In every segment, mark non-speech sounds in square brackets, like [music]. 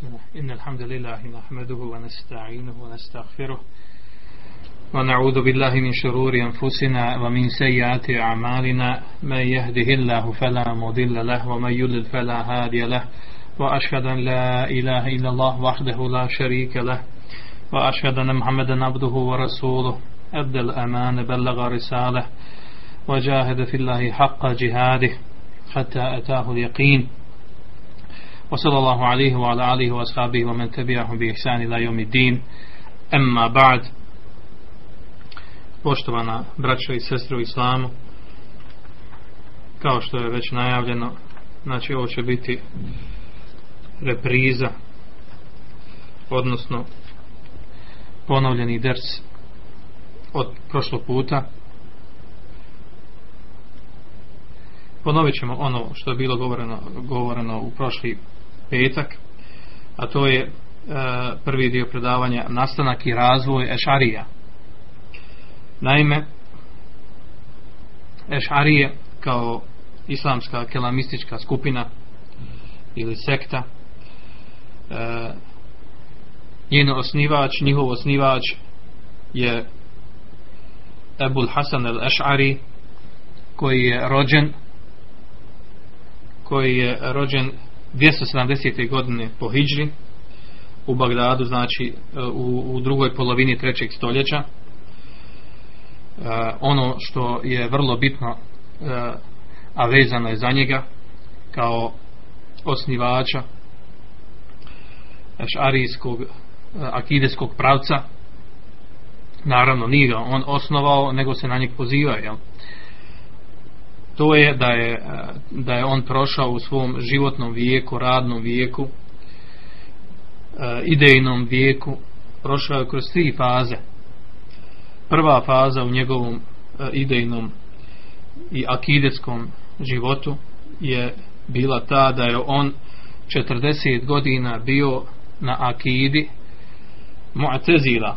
بسم الله إن الحمد لله نحمده ونستعينه ونستغفره ونعوذ بالله من شرور أنفسنا ومن سيئات أعمالنا. من يهده الله فلا مضل له ومن يضلل فلا هادي له. وأشهد أن لا إله إلا الله وحده لا شريك له. وأشهد أن محمدا عبده ورسوله. أدى الأمان بلغ رسالة وجاهد في الله حق جهاده حتى أتاه اليقين. وصلى الله عليه وعلى آله وأصحابه ومن تبعهم بإحسان إلى يوم الدين أما بعد poštovana braćo i sestre u islamu kao što je već najavljeno znači ovo će biti repriza odnosno ponovljeni ders od prošlog puta ponovit ćemo ono što je bilo govoreno, govoreno u prošli petak a to je e, prvi dio predavanja nastanak i razvoj Ešarija. Naime Ešarije kao islamska kelamistička skupina ili sekta e, njen osnivač njihov osnivač je Ebul Hasan el Ešari koji je rođen koji je rođen 270. godine po Hidžri u Bagdadu, znači u, u drugoj polovini trećeg stoljeća. E, ono što je vrlo bitno, e, a vezano je za njega kao osnivača šarijskog e, akideskog pravca, naravno nije ga on osnovao, nego se na njeg poziva, jel? To je da je e, da je on prošao u svom životnom vijeku, radnom vijeku, e, idejnom vijeku, prošao je kroz tri faze. Prva faza u njegovom e, idejnom i akidetskom životu je bila ta da je on 40 godina bio na akidi Mu'tezila.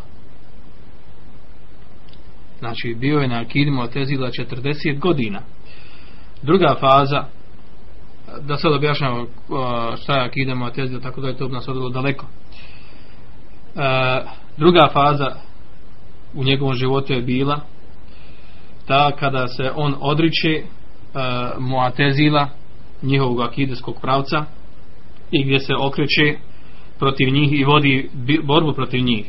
Znači bio je na akidi Mu'tezila 40 godina druga faza da sad objašnjamo šta je akide Mu'tezila tako da je to nas odvelo daleko. E, druga faza u njegovom životu je bila ta kada se on odriče e, Mu'tezila njihovog akideskog pravca i gdje se okreće protiv njih i vodi borbu protiv njih.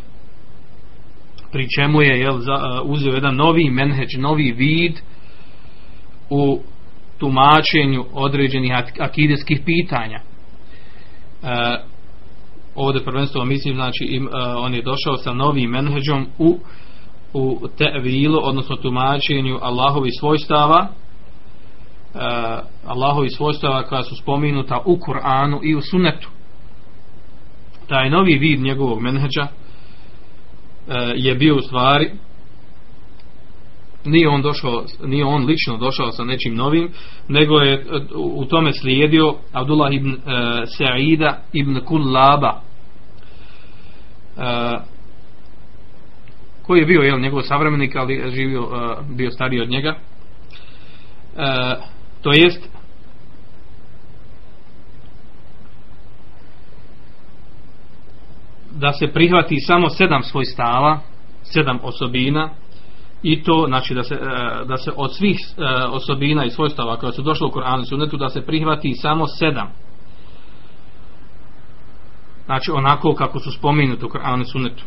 Pri čemu je jel, za, uh, uzeo jedan novi menheđ, novi vid u tumačenju određenih akideskih pitanja. E, ovdje prvenstveno mislim, znači im, e, on je došao sa novim menheđom u, u tevilu, odnosno tumačenju Allahovi svojstava, e, Allahovi svojstava koja su spominuta u Kur'anu i u Sunnetu. Taj novi vid njegovog menheđa e, je bio u stvari nije on došao, nije on lično došao sa nečim novim, nego je u tome slijedio Abdullah ibn uh, Sa'ida ibn Kullaba uh, koji je bio jel, njegov savremenik, ali živio, uh, bio stariji od njega. Uh, to jest da se prihvati samo sedam svoj stava, sedam osobina, i to znači da se, e, da se od svih e, osobina i svojstava koje su došle u Koranu i Sunnetu da se prihvati samo sedam. Znači onako kako su spomenuti u Koranu i Sunnetu.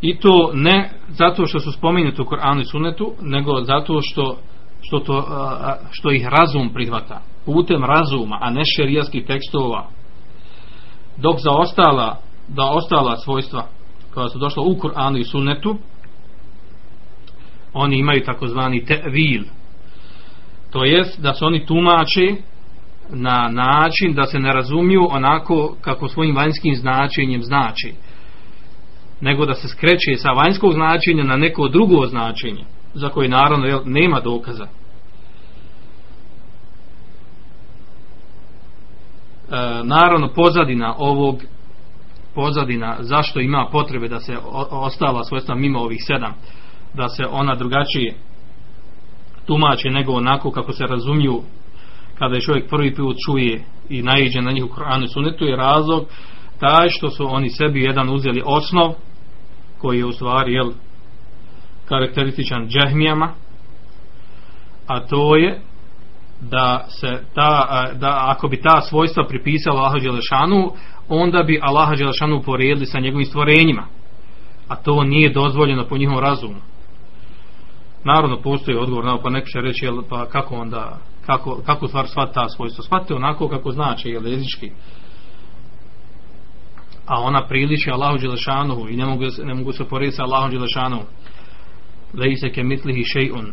I to ne zato što su spomenuti u Koranu i Sunnetu nego zato što što, to, e, što ih razum prihvata. Putem razuma a ne šerijaskih tekstova. Dok za ostala da ostala svojstva koja su došla u Koranu i Sunnetu oni imaju takozvani tevil. To jest da se oni tumače na način da se ne razumiju onako kako svojim vanjskim značenjem znači nego da se skreće sa vanjskog značenja na neko drugo značenje za koje naravno nema dokaza. E, naravno pozadina ovog pozadina zašto ima potrebe da se ostala svojstva mimo ovih sedam da se ona drugačije tumače nego onako kako se razumiju kada je čovjek prvi put čuje i naiđe na njih u Koranu i Sunetu je razlog taj što su oni sebi jedan uzeli osnov koji je u stvari jel, karakterističan džehmijama a to je da se ta, da ako bi ta svojstva pripisala Allahu Đelešanu onda bi Allaha Đelešanu poredili sa njegovim stvorenjima a to nije dozvoljeno po njihovom razumu naravno postoji odgovor na pa neko će reći jel, pa kako onda kako, kako stvar shvata ta svojstva shvatite onako kako znači jel, jezički. A ona priliči Allahu Đelešanu i ne mogu, ne mogu se porediti sa Allahom Đelešanu lejse ke mitlihi še'un.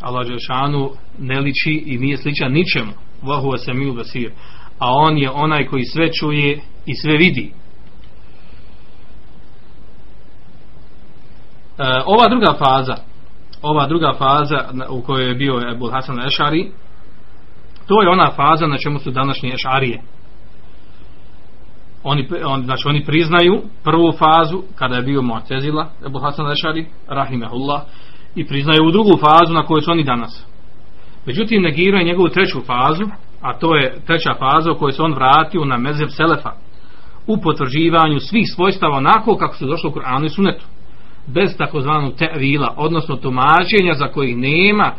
Allah Đelešanu ne liči i nije sličan ničemu. Vahu se mi basir. A on je onaj koji sve čuje i sve vidi. E, ova druga faza ova druga faza u kojoj je bio Ebu Hasan Ešari to je ona faza na čemu su današnje Ešarije. Oni, on, znači oni priznaju prvu fazu kada je bio Mu'tezila Ebu Hasan Ešari Rahimehullah i priznaju u drugu fazu na kojoj su oni danas. Međutim negiraju njegovu treću fazu a to je treća faza u kojoj se on vratio na mezeb Selefa u potvrđivanju svih svojstava onako kako su došlo u Kur'anu i Sunetu bez takozvanog tevila, odnosno tumačenja za kojih nema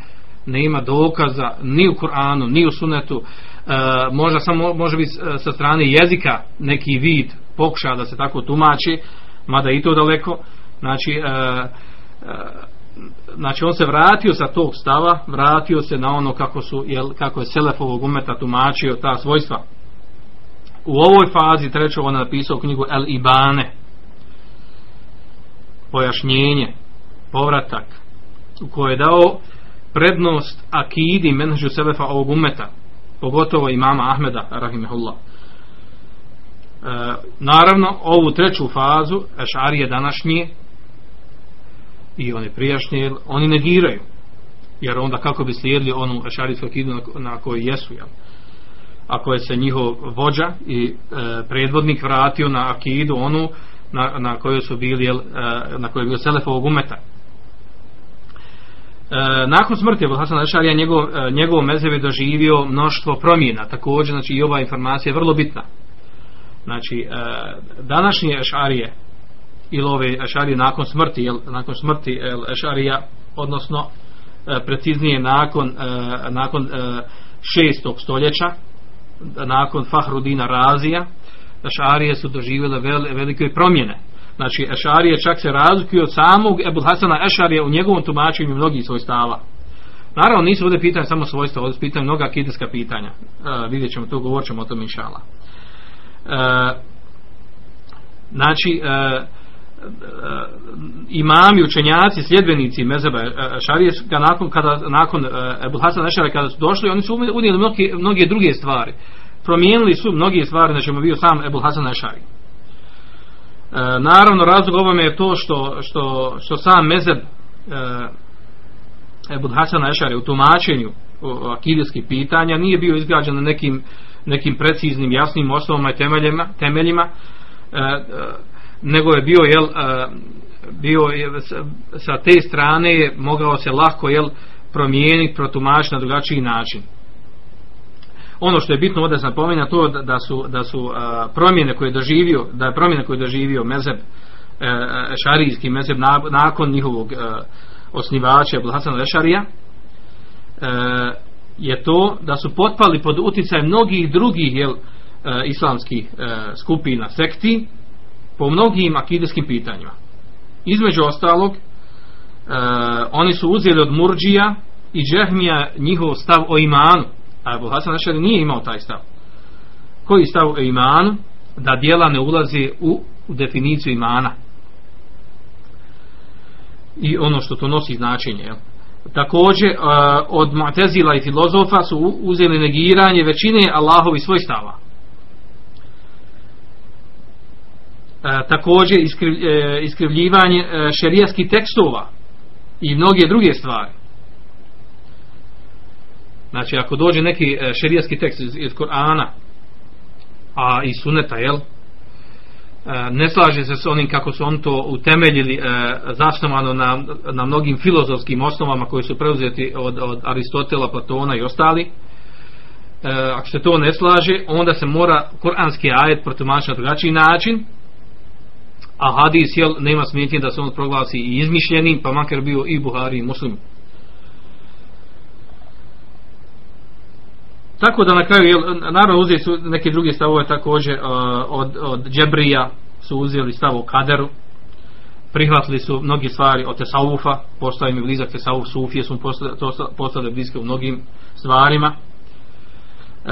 nema dokaza ni u Kur'anu, ni u Sunetu e, možda samo može biti sa strane jezika neki vid pokuša da se tako tumači mada i to daleko. Znači e, e, znači on se vratio sa tog stava vratio se na ono kako su jel, kako je Selefovog umeta tumačio ta svojstva. U ovoj fazi trećo on je napisao knjigu El Ibane pojašnjenje povratak u kojoj je dao prednost akidi menheđu selefa ovog umeta pogotovo imama Ahmeda rahimehullah e, naravno ovu treću fazu ešarije današnje i one prijašnje oni negiraju jer onda kako bi slijedili onu ešarijsku akidu na, na kojoj jesu jel? ako je se njihov vođa i e, predvodnik vratio na akidu onu na, na kojoj su bili jel, e, na kojoj je bio Selefovog umeta. E, nakon smrti Abu Hasan Ešarija njegov, e, njegov mezev je doživio mnoštvo promjena. Također znači i ova informacija je vrlo bitna. Znači današnje Ešarije ili ove Ešarije nakon smrti jel, nakon smrti Ešarija odnosno preciznije nakon nakon šestog stoljeća nakon Fahrudina Razija Ešarije su doživjele vel, velike promjene. Znači, Ešarije čak se razlikuju od samog Ebul Hasana Ešarije u njegovom tumačenju mnogih svoj stava. Naravno, nisu ovdje pitanje samo svojstva, ovdje pitanje mnoga kideska pitanja. E, vidjet ćemo to, govorit ćemo o tom inšala. E, znači, e, e, imami, učenjaci, sljedbenici mezeba Ešarije, nakon, kada, nakon e, Ebul Hasana Ešarije, kada su došli, oni su unijeli mnoge, mnoge druge stvari promijenili su mnogi stvari da ćemo bio sam Ebu Hasan Ešari. E, naravno razlog ovome je to što, što, što sam mezeb e, Ebu Hasan Ešari u tumačenju akidijskih pitanja nije bio izgrađen na nekim, nekim preciznim jasnim osnovama i temeljima, temeljima e, e, nego je bio jel, e, bio je, sa te strane mogao se lako jel, promijeniti, protumačiti na drugačiji način ono što je bitno ovdje pomenja to da, su, da su promjene koje je doživio da je promjene koje je doživio mezeb e, e šarijski mezeb na, nakon njihovog e, osnivača Abdul e, je to da su potpali pod uticaj mnogih drugih jel, islamskih skupina sekti po mnogim akideskim pitanjima. Između ostalog oni su uzeli od Murđija i Džehmija njihov stav o imanu A Hasan Ašari nije imao taj stav. Koji stav o imanu? Da dijela ne ulazi u, u definiciju imana. I ono što to nosi značenje. Jel? Također, od Mu'tezila i filozofa su uzeli negiranje većine Allahovi svoj stava. Uh, također, uh, iskrivljivanje uh, šerijaskih tekstova i mnoge druge stvari. Znači, ako dođe neki e, šerijski tekst iz, iz Korana, a i suneta, jel? E, ne slaže se s onim kako su on to utemeljili e, zasnovano na, na mnogim filozofskim osnovama koji su preuzeti od, od Aristotela, Platona i ostali ako se to ne slaže onda se mora kuranski ajet protumačiti na drugačiji način a hadis jel, nema smetnje da se on proglasi i izmišljenim pa makar bio i Buhari i Muslim tako da na kraju jel, naravno uzeli su neke druge stavove također od, od Džebrija su uzeli stav o kaderu. Prihvatili su mnogi stvari od Tesaufa postoje mi blizak Tesauf Sufije su postale bliske u mnogim stvarima. E,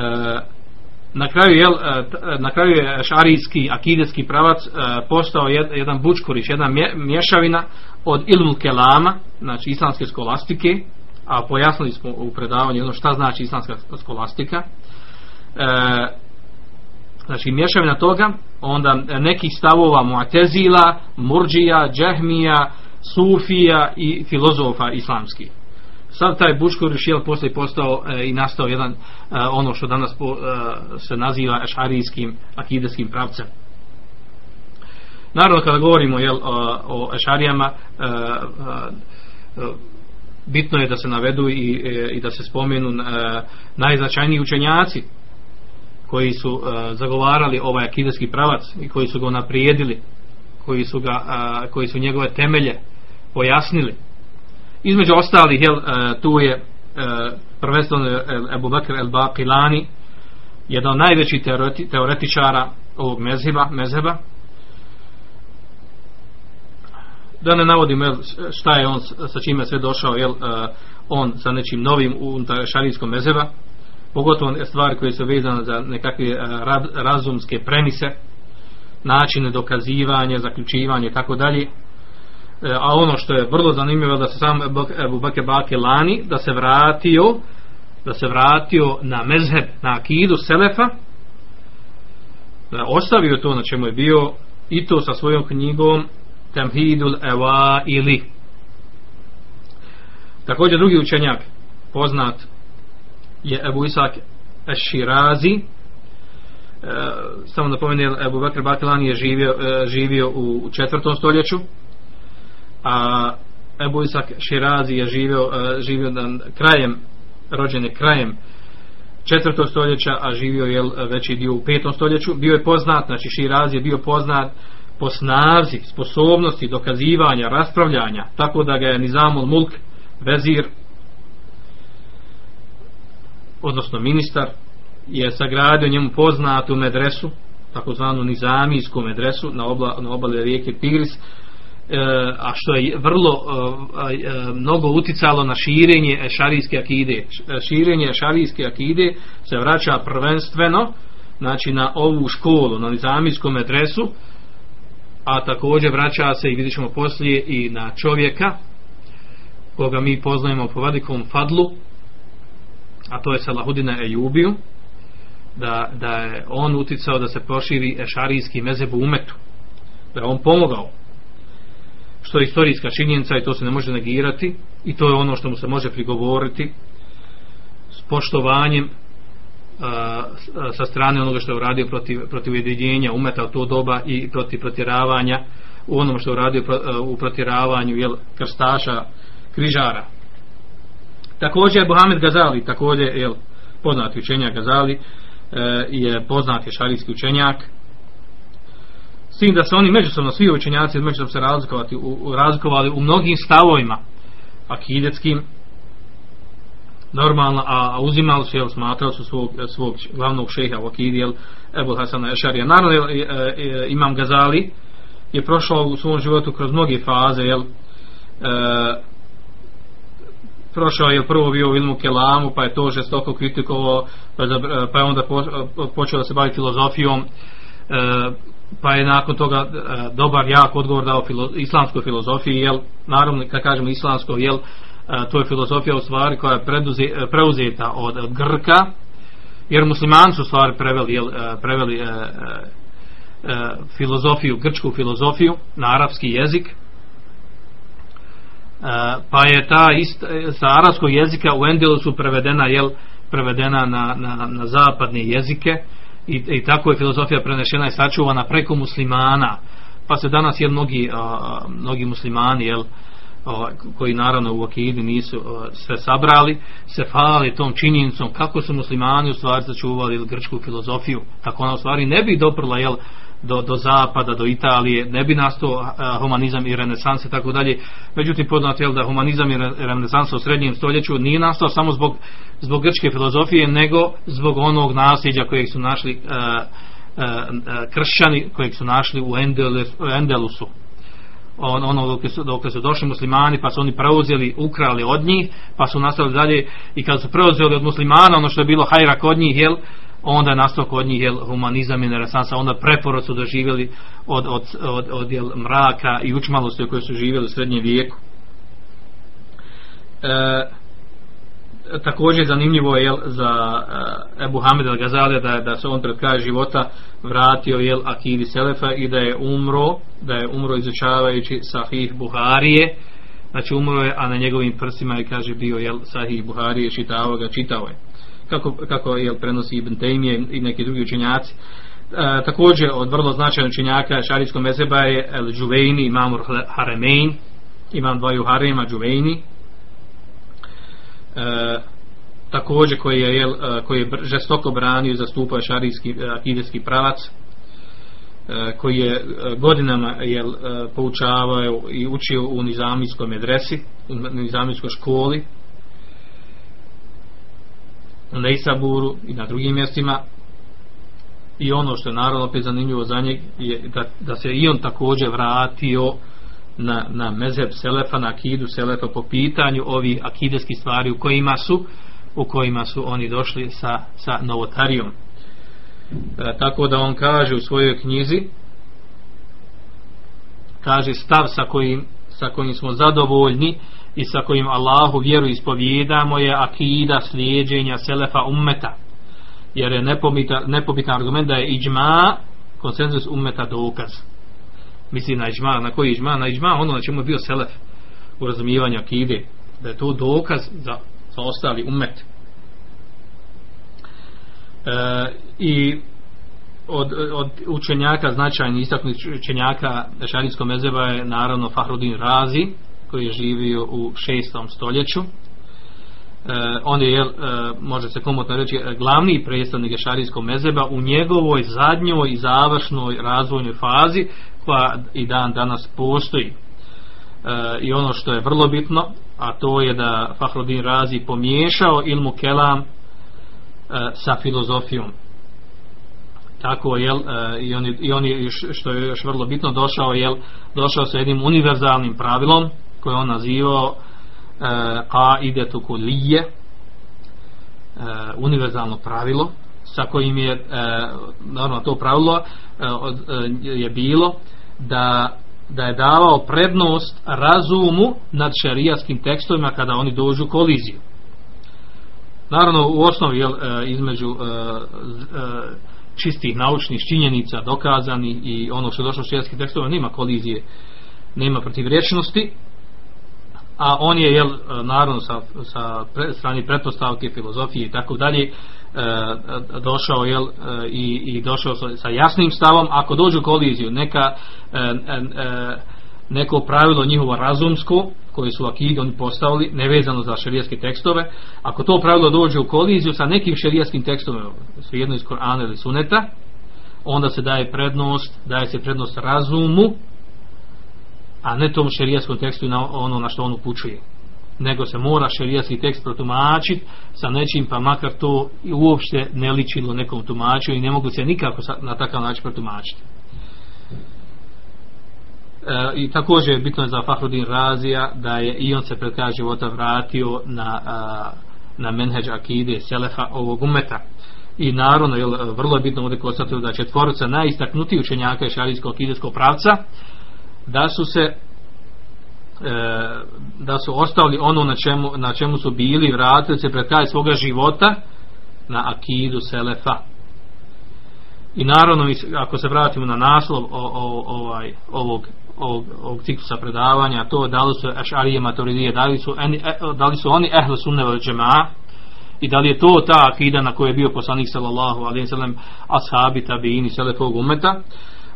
na kraju jel, e, na kraju je šarijski akidetski pravac e, postao jedan bučkoriš jedna mješavina od ilmul kelama znači islamske skolastike a pojasnili smo u predavanju ono šta znači islamska skolastika. E, znači mješavina toga onda nekih stavova muatezila murđija, džehmija sufija i filozofa islamskih sad taj Buškuriš je poslije postao e, i nastao jedan e, ono što danas po, e, se naziva ešarijskim akideskim pravcem. Naravno kada govorimo jel, o, o ešarijama e, e, bitno je da se navedu i, e, i da se spomenu e, najznačajniji učenjaci koji su e, zagovarali ovaj akideski pravac i koji su ga naprijedili koji su, ga, koji su njegove temelje pojasnili. Između ostalih jel, tu je prvenstveno Ebu Bakr el Baqilani jedan od najvećih teoreti, teoretičara ovog mezheba, mezheba da ne navodim jel, šta je on sa čime sve došao jel, uh, on sa nečim novim unutar šarijskog mezheba pogotovo stvari koje su vezane za nekakve uh, razumske premise načine dokazivanja zaključivanja i tako dalje. E, a ono što je vrlo zanimljivo da se sam Ebu Bake Bake Lani da se vratio da se vratio na mezheb na akidu Selefa da ostavio to na čemu je bio i to sa svojom knjigom Temhidul Ewa ili također drugi učenjak poznat je Ebu Isak Eširazi e, samo da pomenem Ebu Bakr Batilani je živio, e, živio u četvrtom stoljeću a Ebu Isak Širazi je živio, uh, živio dan, krajem, rođen je krajem četvrtog stoljeća, a živio je veći dio u petom stoljeću. Bio je poznat, znači Širazi je bio poznat po snazi, sposobnosti, dokazivanja, raspravljanja, tako da ga je Nizamul Mulk, vezir, odnosno ministar, je sagradio njemu poznatu medresu, takozvanu Nizamijsku medresu na, obla, na obale rijeke Tigris, E, a što je vrlo e, e, mnogo uticalo na širenje šarijske akide. Širenje šarijske akide se vraća prvenstveno znači na ovu školu na nizamijskom medresu a također vraća se i vidit ćemo poslije i na čovjeka koga mi poznajemo po velikom fadlu a to je Salahudina Ejubiju da, da je on uticao da se proširi šarijski mezeb u umetu da je on pomogao. Što je istorijska činjenica i to se ne može negirati i to je ono što mu se može prigovoriti s poštovanjem sa strane onoga što je uradio protiv, protiv ujedinjenja umeta u to doba i protiv protjeravanja u onom što je uradio u protjeravanju jel, krstaša križara. Također je Mohamed Gazali također jel, poznati učenjak Gazali e, je poznati šarijski učenjak. S tim da se oni međusobno svi učenjaci međusobno se razlikovati u, u, razlikovali u mnogim stavovima akidetskim normalno a, uzimali su jel smatrali su svog, svog glavnog šeha u akidi jel Ebu Hasan Ešarija. Naravno jel, e, e, imam Gazali je prošao u svom životu kroz mnoge faze jel e, prošao je prvo bio u ilmu Kelamu pa je to žestoko kritikovao pa, pa je onda po, počeo da se bavi filozofijom e, pa je nakon toga dobar jak odgovor dao filo, islamskoj filozofiji jel naravno kad kažemo islamsko jel to je filozofija u stvari koja je preduze, e, preuzeta od, Grka jer muslimani su stvari preveli jel, e, preveli e, e, e, filozofiju grčku filozofiju na arapski jezik. E, pa je ta ist, sa arapskog jezika u Endelusu prevedena jel prevedena na, na, na zapadne jezike i, i tako je filozofija prenešena i sačuvana preko muslimana. Pa se danas jel mnogi, a, mnogi muslimani jel koji naravno u akidi nisu sve sabrali, se fali tom činjenicom kako su muslimani u stvari začuvali grčku filozofiju, kako ona u stvari ne bi doprla jel, do, do zapada, do Italije, ne bi nastao humanizam i renesanse tako dalje. Međutim, poznat je da humanizam i renesansa u srednjem stoljeću nije nastao samo zbog, zbog grčke filozofije, nego zbog onog nasljeđa kojeg su našli kršćani, kojeg su našli u Endelusu on, ono dok su, dok su došli muslimani pa su oni preuzeli, ukrali od njih pa su nastavili dalje. I kad su preuzeli od muslimana ono što je bilo hajrak od njih jel, onda je nastao kod njih jel, humanizam i neresansa. Onda preporod su doživjeli od, od, od, od jel, mraka i učmalosti u kojoj su živjeli u srednjem vijeku. E, također zanimljivo je jel, za uh, Ebu Hamed al Gazale da, da se on pred kraj života vratio jel, Akidi Selefa i da je umro da je umro izučavajući Sahih Buharije. Znači umro je a na njegovim prsima je kaže bio jel, Sahih Buharije čitao ga čitao je. Kako, kako jel, prenosi Ibn Taymije i neki drugi učenjaci. E, također od vrlo značajnog učenjaka šarijskog mezeba je El Džuvejni imam Haremein. Imam dvaju Harema Džuvejni e, također koji je, jel, e, koji je žestoko branio i zastupao šarijski e, akidski pravac e, koji je godinama jel, poučavao i učio u nizamijskoj medresi u nizamijskoj školi u Neisaburu i na drugim mjestima. I ono što je naravno opet zanimljivo za njeg je da, da se i on također vratio na, na mezeb Selefa, na akidu Selefa po pitanju ovih akideskih stvari u kojima su u kojima su oni došli sa, sa novotarijom. E, tako da on kaže u svojoj knjizi kaže stav sa kojim, sa kojim smo zadovoljni i sa kojim Allahu vjeru ispovjedamo je akida slijedženja Selefa ummeta. Jer je nepobitan argument da je iđma konsenzus ummeta dokaz misli na iđma, na koji iđma, na iđma ono na čemu je bio selef u razumijevanju akide, da je to dokaz za, za ostali umet. E, I od, od učenjaka, značajni istaknuti učenjaka šarijskog mezeba je naravno Fahrudin Razi, koji je živio u šestom stoljeću. E, on je, e, može se komotno reći, glavni predstavnik šarijskog mezeba u njegovoj zadnjoj i završnoj razvojnoj fazi koja i dan danas postoji. E, I ono što je vrlo bitno, a to je da Fahrodin Razi pomiješao ilmu kelam e, sa filozofijom. Tako je, e, i on, i on je, što je još vrlo bitno, došao, jel, došao sa jednim univerzalnim pravilom, koje on nazivao e, a ide tu kulije, e, univerzalno pravilo, sa kojim je, e, naravno to pravilo, e, je bilo da da je davao prednost razumu nad šerijaskim tekstovima kada oni dođu u koliziju. Naravno, u osnovi jel, e, između e, e, čistih naučnih činjenica dokazani i ono što je došlo u šerijaskim tekstovima nema kolizije, nema protivrečnosti, a on je jel, naravno sa, sa strani pretpostavke, filozofije i tako dalje, e, došao jel, e, i, i došao sa, jasnim stavom ako dođu koliziju neka e, e, neko pravilo njihovo razumsko koje su akidi oni postavili nevezano za šerijaske tekstove ako to pravilo dođe u koliziju sa nekim šerijaskim tekstovima svejedno iz Korana ili Suneta onda se daje prednost daje se prednost razumu a ne tom šerijaskom tekstu na ono na što on upućuje nego se mora šerijatski tekst protumačiti sa nečim pa makar to uopšte ne ličilo nekom tumaču i ne mogu se nikako na takav način protumačiti e, i također je bitno za Fahrudin Razija da je i on se pred kraja života vratio na, a, na menheđ akide Selefa ovog umeta. I naravno je vrlo bitno ovdje konstatuju da četvorica najistaknutiji učenjaka šarijskog akideskog pravca da su se da su ostali ono na čemu, na čemu su bili vratili se pred kraj svoga života na akidu selefa. I naravno ako se vratimo na naslov o, o, ovaj, ovog, ovog, ovog ciklusa predavanja to da li su ašarije maturidije da li su, eni, e, da li su oni ehle sunneva džema i da li je to ta akida na kojoj je bio poslanik sallallahu alaihi sallam ashabi tabiini selefog umeta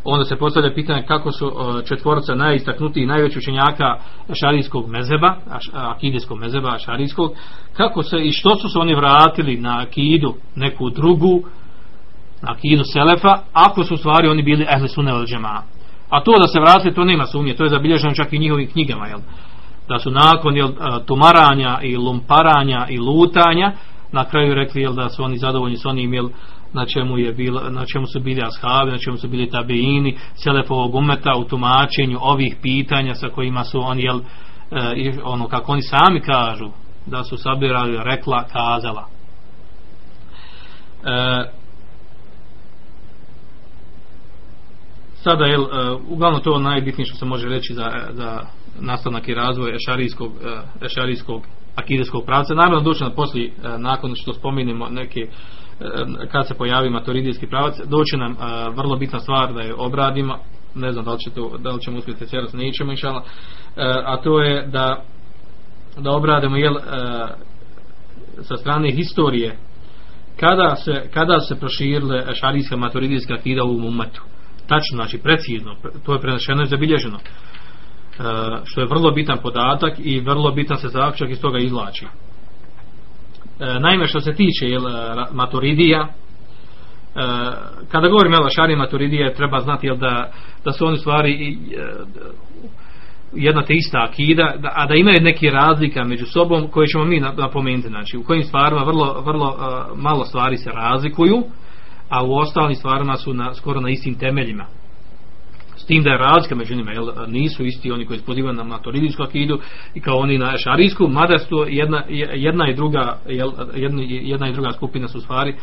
onda se postavlja pitanje kako su četvorca najistaknutiji najveći učenjaka šarijskog mezeba, akidijskog mezeba šarijskog, kako se i što su se oni vratili na akidu neku drugu, na akidu selefa, ako su stvari oni bili ehli sunne al A to da se vratili, to nema sumnje, to je zabilježeno čak i njihovim knjigama, jel? Da su nakon jel, tumaranja i lumparanja i lutanja, na kraju rekli jel, da su oni zadovoljni s onim jel, na čemu je bilo, na čemu su bili ashabi, na čemu su bili tabeini, selefovog umeta u tumačenju ovih pitanja sa kojima su oni jel, e, ono kako oni sami kažu da su sabirali rekla kazala e, sada je e, uglavnom to najbitnije što se može reći za, za nastavnak i razvoj ešarijskog, ešarijskog akideskog pravca. Naravno doći na poslije, nakon što spominimo neke kad se pojavi maturidijski pravac, doći nam vrlo bitna stvar da je obradimo, ne znam da li, će to, da li ćemo uspjeti cijelost, nećemo inšala, a to je da da obradimo jel, sa strane historije kada se, kada se proširile šarijska maturidijska akida u umetu tačno, znači precizno, to je prenešeno i zabilježeno. E, što je vrlo bitan podatak i vrlo bitan se zaključak iz toga izlači. E, naime, što se tiče jel, maturidija, e, kada govorim jel, šari maturidije, treba znati jel, da, da su oni stvari e, jedna te ista akida, da, a da imaju neke razlika među sobom koje ćemo mi napomenuti, znači u kojim stvarima vrlo, vrlo malo stvari se razlikuju, a u ostalim stvarima su na, skoro na istim temeljima s tim da je razlika među njima jel, nisu isti oni koji pozivaju na maturidijsku akidu i kao oni na šarijsku mada su jedna, jedna i druga jel, jedna, i druga skupina su stvari e,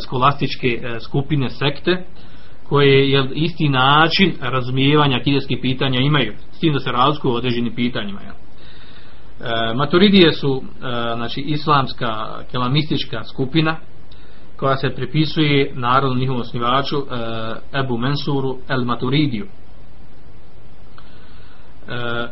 skolastičke e, skupine sekte koje je isti način razumijevanja akideskih pitanja imaju s tim da se razlikuju određenim pitanjima jel. E, maturidije su e, znači islamska kelamistička skupina koja se pripisuje narodnom njihovom osnivaču e, Ebu Mensuru El Maturidiju. E,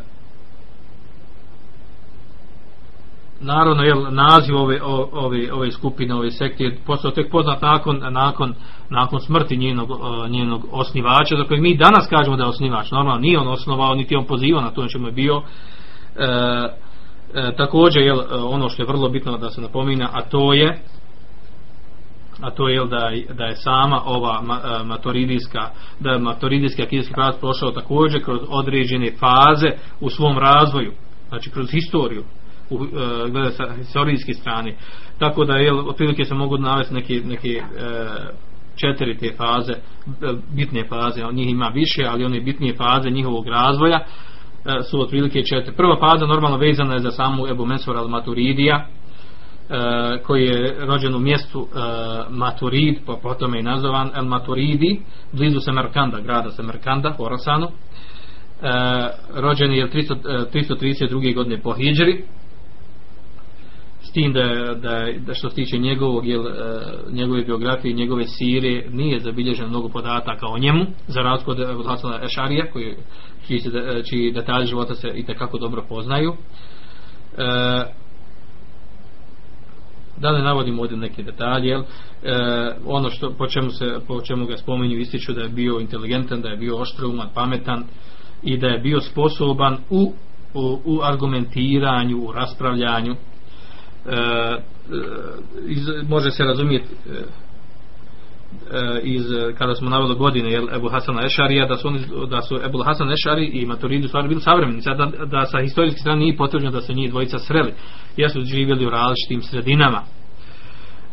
naravno je naziv ove, ove, ove skupine, ove sekte je postao tek poznat nakon, nakon, nakon smrti njenog, njenog osnivača, za kojeg mi danas kažemo da je osnivač. Normalno nije on osnovao, niti on pozivao na to čemu je bio. E, e, također je ono što je vrlo bitno da se napomina, a to je a to je da, da je sama ova e, maturidijska da je maturidijski akidijski pravac prošao također kroz određene faze u svom razvoju znači kroz historiju u, uh, gleda sa historijske strane. Tako da je otprilike se mogu navesti neke, neke uh, četiri te faze bitne faze, njih ima više ali one bitnije faze njihovog razvoja su otprilike četiri. Prva faza normalno vezana je za samu Ebu Mesur al-Maturidija E, koji je rođen u mjestu uh, Maturid, po, potom je nazvan El Maturidi, blizu Semerkanda, grada Semerkanda, Horasanu. Uh, rođen je 300, uh, 332. godine po Hidžri, s tim da, da, da što se tiče njegovog, jel, njegove biografije, njegove sire, nije zabilježeno mnogo podataka o njemu, za razliku od Hasana Ešarija, koji, čiji, se, čiji detalji života se i dobro poznaju. Uh, da ne navodimo ovdje neke detalje jel? E, ono što po čemu se po čemu ga spominju ističu da je bio inteligentan da je bio oštrouman pametan i da je bio sposoban u, u, u argumentiranju u raspravljanju e, e, iz, može se razumjeti iz kada smo naveli godine jel Ebu Hasan Ešarija da su oni da su Ebu Hasan Ešari i Maturidi stvari bili savremeni sad da, da sa historijske strane nije potvrđeno da se njih dvojica sreli jesu živjeli u različitim sredinama.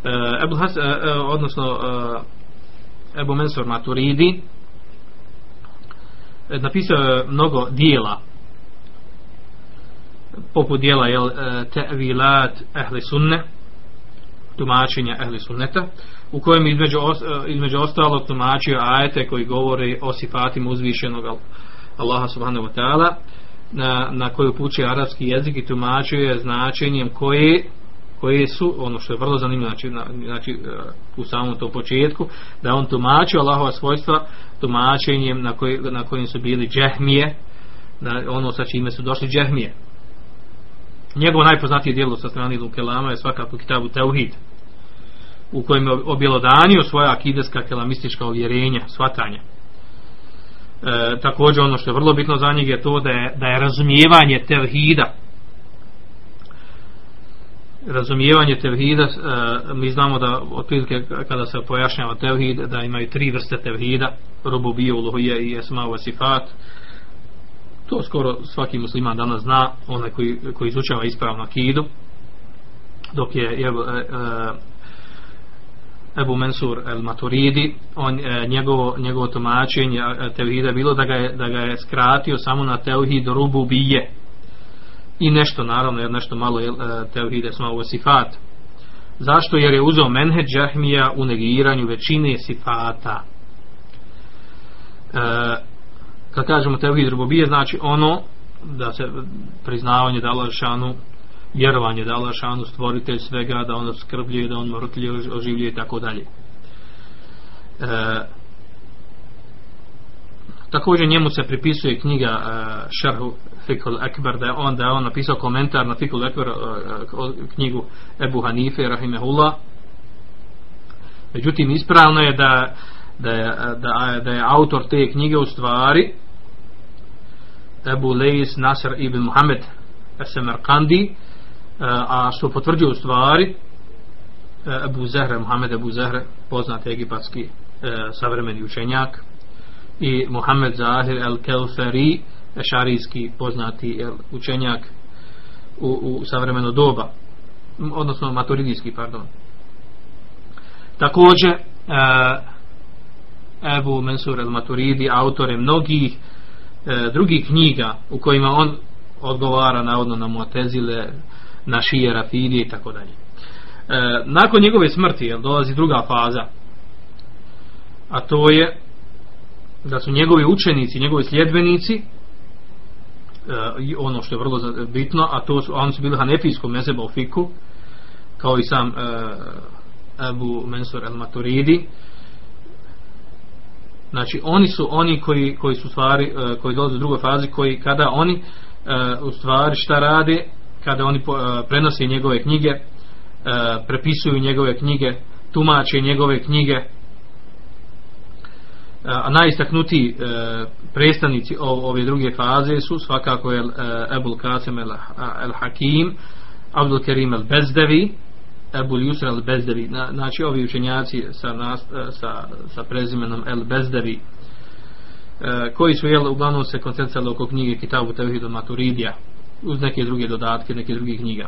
E, Ebu Hasan e, e, odnosno e, Ebu Mensur Maturidi e, napisao je mnogo dijela poput dijela jel, e, Te'vilat Ehli Sunne tumačenja Ehli Sunneta u kojem između, e, između ostalog tumačio ajete koji govore o sifatima uzvišenog Allaha subhanahu wa ta'ala na, na koju puči arapski jezik i tumačio je značenjem koje koje su, ono što je vrlo zanimljivo znači, na, znači e, u samom to početku da on tumačio Allahova svojstva tumačenjem na, koji, na kojim su bili džehmije na ono sa čime su došli džehmije. Njegovo najpoznatije dijelo sa strane Lukelama je svakako kitabu Teuhid u kojem je objelodanio svoja akideska kelamistička uvjerenja, svatanja. e, također ono što je vrlo bitno za njih je to da je, da je razumijevanje tevhida razumijevanje tevhida e, mi znamo da otprilike kada se pojašnjava tevhid da imaju tri vrste tevhida rububije, uluhije i esma sifat to skoro svaki musliman danas zna onaj koji, koji izučava ispravno akidu dok je, je e, Ebu Mensur el Maturidi on, e, njegovo, njegovo tumačenje e, tevhida bilo da ga, je, da ga je skratio samo na tevhid rububije. I nešto naravno jer nešto malo je tevhide smo sifat. Zašto? Jer je uzeo menheđ džahmija u negiranju većine sifata. E, kad kažemo tevhid rububije znači ono da se priznavanje da Allah šanu vjerovanje da Allah šanu stvoritelj svega da on skrbljuje da on mrtljuje oživljuje i tako dalje. E, također njemu se pripisuje knjiga uh, Šarhu Fikul Ekber da je on, da je on napisao komentar na Fikul Ekber uh, knjigu Ebu Hanife Rahimehullah. Međutim ispravno je da da je, da, da je autor te knjige u stvari Ebu Leis Nasr ibn Muhammed Esemerkandi a što potvrđuje u stvari Ebu Zahre Muhammed Ebu Zahre poznat egipatski savremeni učenjak i Muhammed Zahir el Kelferi šarijski poznati učenjak u, u savremeno doba odnosno maturidijski pardon. Također e, Ebu Mensur el Maturidi autore mnogih e, drugih knjiga u kojima on odgovara navodno na Muatezile na Šije Rafidije i tako dalje. E, nakon njegove smrti jel, dolazi druga faza. A to je da su njegovi učenici, njegovi sljedbenici e, ono što je vrlo bitno, a to su, oni su bili hanefijskom mezeba u fiku, kao i sam e, Ebu Mensur el Maturidi. Znači, oni su oni koji, koji su stvari, koji dolaze u drugoj fazi, koji kada oni u stvari šta rade, kada oni po, e, prenose njegove knjige, e, prepisuju njegove knjige, tumače njegove knjige, a najistaknutiji predstavnici ove druge faze su svakako je Ebul Qasim el, Hakim Abdul Kerim el Bezdevi Ebul Yusra el Bezdevi. Znači ovi učenjaci sa, nas, sa, sa prezimenom el Bezdevi koji su jel, uglavnom se koncentrali oko knjige Kitabu Tevhidu Maturidija uz neke druge dodatke, neke druge knjiga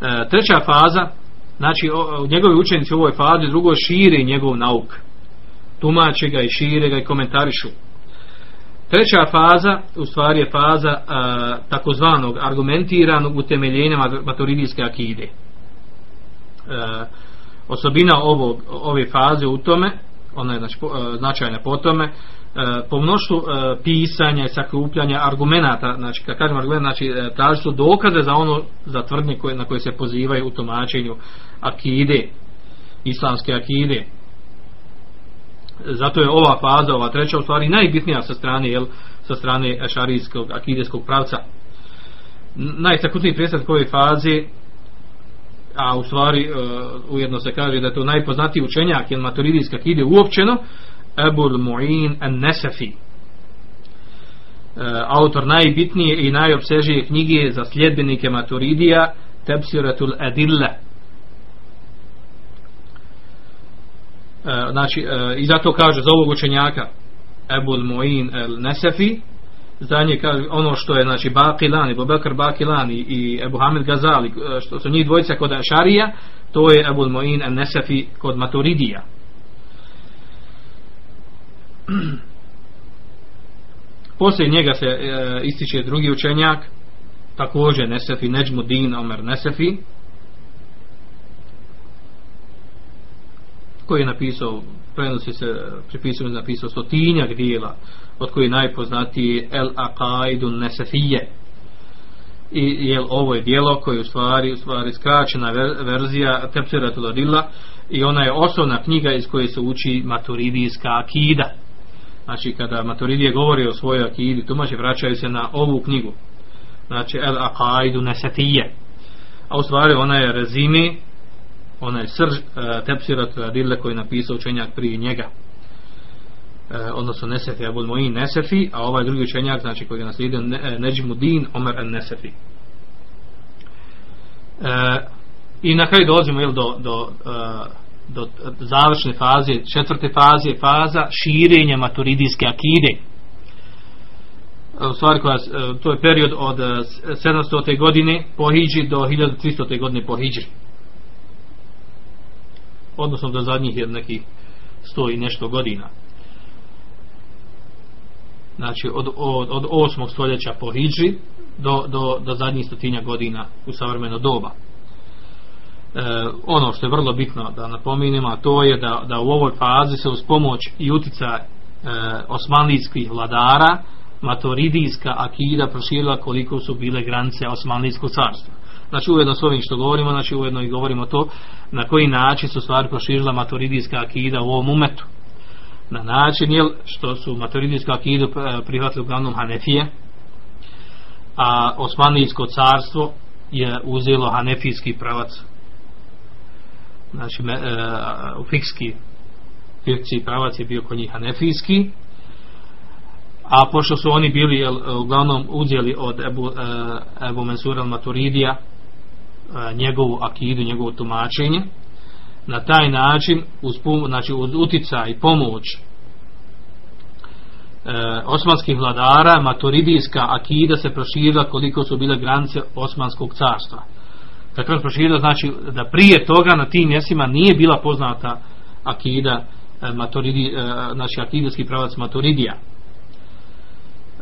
e, treća faza znači o, njegovi učenici u ovoj fazi drugo širi njegov nauk tumače ga i šire ga i komentarišu. Treća faza, u stvari je faza a, takozvanog argumentiranog utemeljenja maturidijske akide. A, osobina ovog, ove faze u tome, ona je znači, značajna po tome, po mnoštvu a, pisanja i sakupljanja argumenata, znači kad kažem argument, znači e, traži su dokaze za ono, za tvrdnje koje, na koje se pozivaju u tumačenju akide, islamske akide. Zato je ova faza, ova treća u stvari najbitnija sa strane jel, sa strane šarijskog akideskog pravca. Najistaknutniji predstavnik ove faze a u stvari ujedno se kaže da je to najpoznatiji učenjak jel maturidijska akide uopćeno Ebul Mu'in an Nesafi uh, autor najbitnije i najobsežije knjige za sljedbenike maturidija Tebsiratul Adilla. E, znači e, i zato kaže za ovog učenjaka Ebul Mu'in Nesefi za nje kaže ono što je znači Baqilan i Bubekr Baqilan i, Ebu Hamid Gazali e, što su njih dvojica kod Šarija to je Ebul Mu'in Nesefi kod Maturidija [clears throat] poslije njega se e, ističe drugi učenjak također Nesefi Neđmudin Omer Nesefi koji je napisao prenosi se pripisuje napisao stotinjak dijela od koji najpoznatiji El Aqaidun Nesefije. I je ovo je dijelo koje u stvari, u stvari skraćena verzija Tepsiratul Adilla i ona je osnovna knjiga iz koje se uči maturidijska akida znači kada maturidije govori o svojoj akidi tumači vraćaju se na ovu knjigu. Znači El Aqaidu Nesefije a u stvari ona je rezimi onaj srž uh, tepsirat adille koji je napisao učenjak prije njega. Odnosno Nesefi Abul Moin Nesefi a ovaj drugi učenjak znači koji je naslijedio Neđimudin Omer en Nesefi i na kraju dolazimo jel, do, do, do završne faze četvrte faze faza širenja maturidijske akide u koja, to je period od 700. godine po Hidži do 1300. godine po Hidži odnosno do zadnjih nekih 100 i nešto godina znači od, od, od 8. stoljeća po Hidži do, do, do zadnjih stotinja godina u savremeno doba e, ono što je vrlo bitno da napominemo a to je da, da u ovoj fazi se uz pomoć i utica e, osmanlijskih vladara maturidijska akida proširila koliko su bile granice Osmanlijskog carstva. Znači ujedno s ovim što govorimo, znači ujedno i govorimo to na koji način su stvari proširila maturidijska akida u ovom umetu. Na način je što su maturidijsku akidu e, prihvatili uglavnom Hanefije, a Osmanlijsko carstvo je uzelo Hanefijski pravac. Znači me, e, fikski fikski pravac je bio kod njih Hanefijski, a pošto su oni bili jel, uglavnom uzeli od Ebu, uh, Ebu Mensur al-Maturidija uh, njegovu akidu, njegovo tumačenje na taj način uz, znači, uz utica i pomoć uh, osmanskih vladara maturidijska akida se proširila koliko su bile granice osmanskog carstva kako se proširila znači da prije toga na tim mjestima nije bila poznata akida maturidi, znači akidski pravac maturidija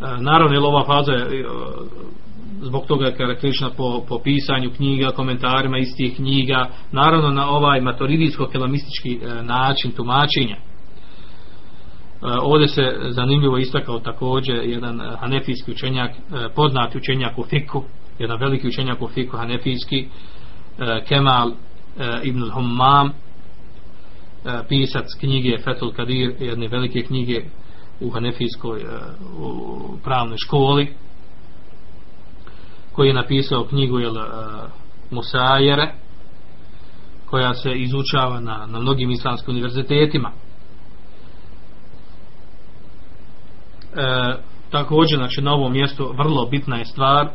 E, naravno je ova faza je, zbog toga je karakterična po, po pisanju knjiga, komentarima iz tih knjiga, naravno na ovaj matoridijsko-kelamistički e, način tumačenja. E, ovdje se zanimljivo istakao također jedan hanefijski učenjak, poznati učenjak u fiku, jedan veliki učenjak u fiku hanefijski, Kemal ibn Hummam, pisac knjige Fetul Kadir, jedne velike knjige u Hanefijskoj e, u pravnoj školi koji je napisao knjigu jel, e, Musajere koja se izučava na, na mnogim islamskim univerzitetima. E, također znači na ovom mjestu vrlo bitna je stvar e,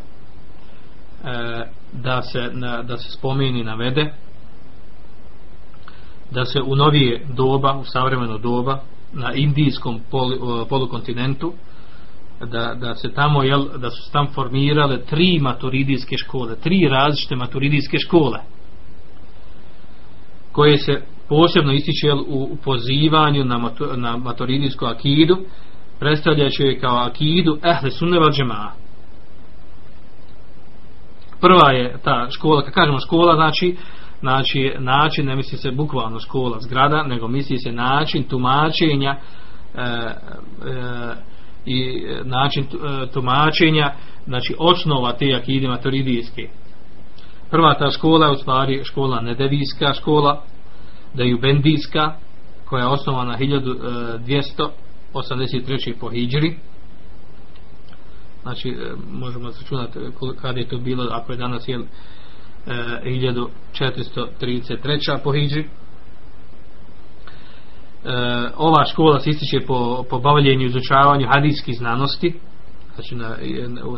da se da se spomeni navede da se u novije doba u savremeno doba na indijskom pol, polukontinentu da, da se tamo jel, da su tam formirale tri maturidijske škole tri različite maturidijske škole koje se posebno ističe jel, u, pozivanju na, matu, na maturidijsku akidu predstavljajući je kao akidu ehle sunneva džema prva je ta škola, kad kažemo škola znači znači način, ne misli se bukvalno škola, zgrada, nego misli se način tumačenja e, e, i način e, tumačenja znači osnova te akide maturidijske prva ta škola je u stvari škola nedevijska škola da je bendijska koja je osnovana 1283. po Hidžri znači e, možemo začunati kada je to bilo ako je danas jel, 1433. po Hidži. E, ova škola se ističe po, po bavljenju i izučavanju hadijskih znanosti, znači na,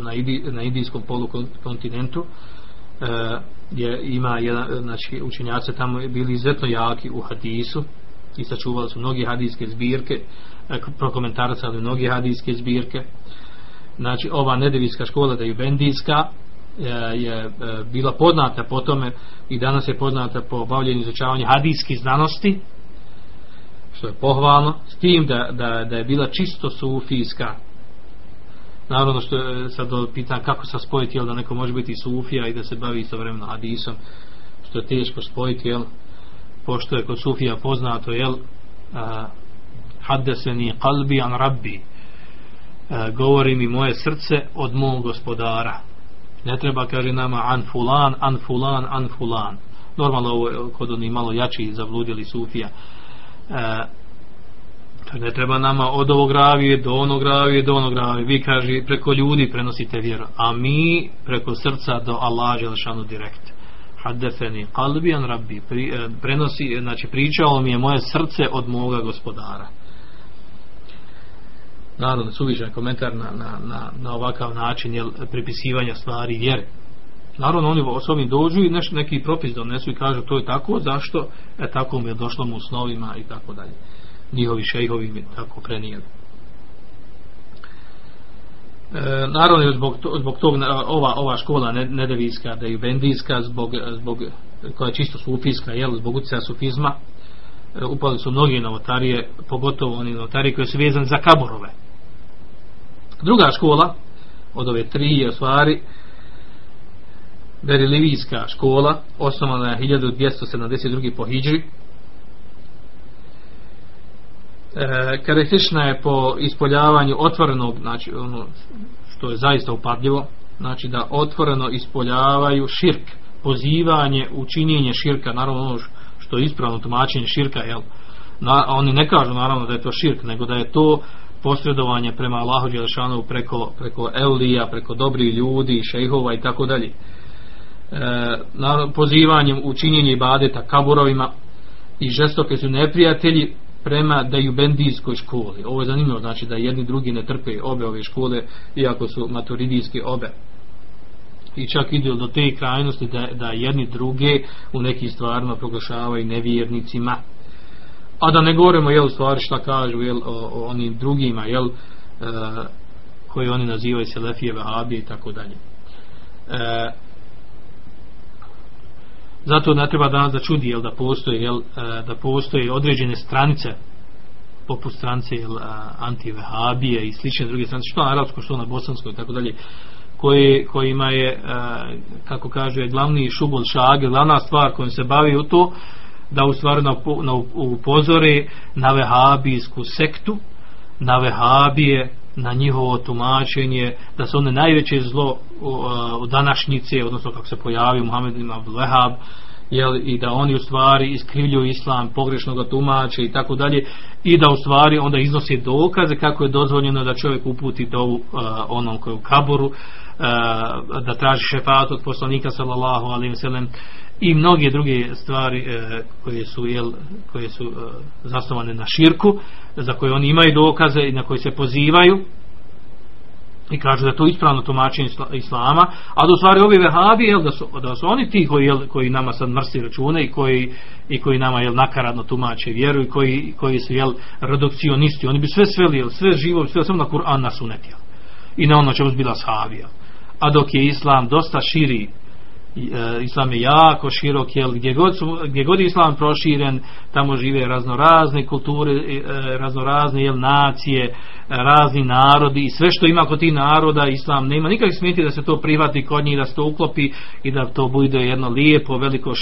na, idi, na indijskom polukontinentu, e, je, ima jedan, znači učenjaci tamo bili izuzetno jaki u hadisu i sačuvali su mnogi hadijske zbirke, e, prokomentaracali mnogi hadijske zbirke. Znači ova nedevijska škola da je bendijska, je e, bila poznata po tome i danas je poznata po bavljenju izučavanja hadijskih znanosti što je pohvalno s tim da, da, da je bila čisto sufijska. Naravno što je sad pitan kako se spojiti jel da neko može biti sufija i da se bavi istovremeno hadisom što je teško spojiti jel? Pošto je kod sufija poznato jel? Haddeseni kalbi an rabbi govori mi moje srce od mog gospodara. Ne treba kaže nama an fulan, an fulan, an fulan. Normalno ovo kod oni malo jači zavludili sufija. E, ne treba nama od ovog ravije do onog ravije do onog ravije. Vi kaže preko ljudi prenosite vjeru a mi preko srca do Allah Želešanu direkt. Haddefeni kalbi an rabbi. Pri, e, prenosi, znači pričalo mi je moje srce od moga gospodara naravno suvišan komentar na, na, na, na ovakav način jel, pripisivanja stvari vjere naravno oni s ovim dođu i neš, neki propis donesu i kažu to je tako zašto? E tako mi je došlo mu u snovima i tako dalje. Njihovi šejhovi mi tako prenijeli. E, naravno zbog, to, zbog tog ova, ova škola nedevijska da je bendijska zbog, zbog koja je čisto sufijska jel, zbog utjecaja sufizma e, upali su mnogi novotarije pogotovo oni novotarije koji su vezani za kaborove druga škola od ove tri je stvari Berilivijska škola osnovana je 1272. po Hidžri e, karakteristična je po ispoljavanju otvorenog znači ono što je zaista upadljivo znači da otvoreno ispoljavaju širk pozivanje učinjenje širka naravno ono što je ispravno tumačenje širka jel Na, oni ne kažu naravno da je to širk nego da je to posredovanje prema Allahu Đelešanovu preko, preko Eulija, preko dobrih ljudi, šejhova i tako dalje. E, pozivanjem učinjenje ibadeta kaburovima i žestoke su neprijatelji prema dajubendijskoj školi. Ovo je zanimljivo, znači da jedni drugi ne trpe obe ove škole, iako su maturidijske obe. I čak idu do te krajnosti da, da jedni druge u nekim stvarima proglašavaju nevjernicima. A da ne govorimo, jel, stvari šta kažu, jel, o, o onim drugima, jel, e, koji oni nazivaju Selefije, Vahabije i tako dalje. E, zato ne treba danas da čudi jel, da postoje jel, e, da postoje određene stranice poput stranice jel, anti-vehabije i slične druge stranice što na arabsko, što na bosansko i tako dalje koji, kojima je e, kako kaže glavni šubol šage glavna stvar kojim se bavi u to da u stvari na, na, upozore na vehabijsku sektu na vehabije na njihovo tumačenje da su one najveće zlo u, u današnjice odnosno kako se pojavio Muhammed ibn Abdul Wahab jel, i da oni u stvari iskrivljuju islam pogrešno ga tumače i tako dalje i da u stvari onda iznose dokaze kako je dozvoljeno da čovjek uputi do uh, onom koji je u kaboru uh, da traži šefat od poslanika sallallahu alaihi wa sallam i mnoge druge stvari e, koje su jel, koje su e, zasnovane na širku za koje oni imaju dokaze i na koje se pozivaju i kažu da to ispravno tumačenje islama a u stvari ovi vehabi jel, da, su, da su oni ti koji, jel, koji nama sad mrsi račune i koji, i koji nama jel, nakaradno tumače vjeru i koji, koji su jel, redukcionisti oni bi sve sveli jel, sve živo sve samo na Kur'an na sunet jel. i na ono čemu bila sahabija a dok je islam dosta širi islam je jako širok jel, gdje, god su, gdje god islam proširen tamo žive raznorazne kulture e, raznorazne jel, nacije razni narodi i sve što ima kod tih naroda islam nema nikakve smeti da se to prihvati kod njih da se to uklopi i da to bude jedno lijepo veliko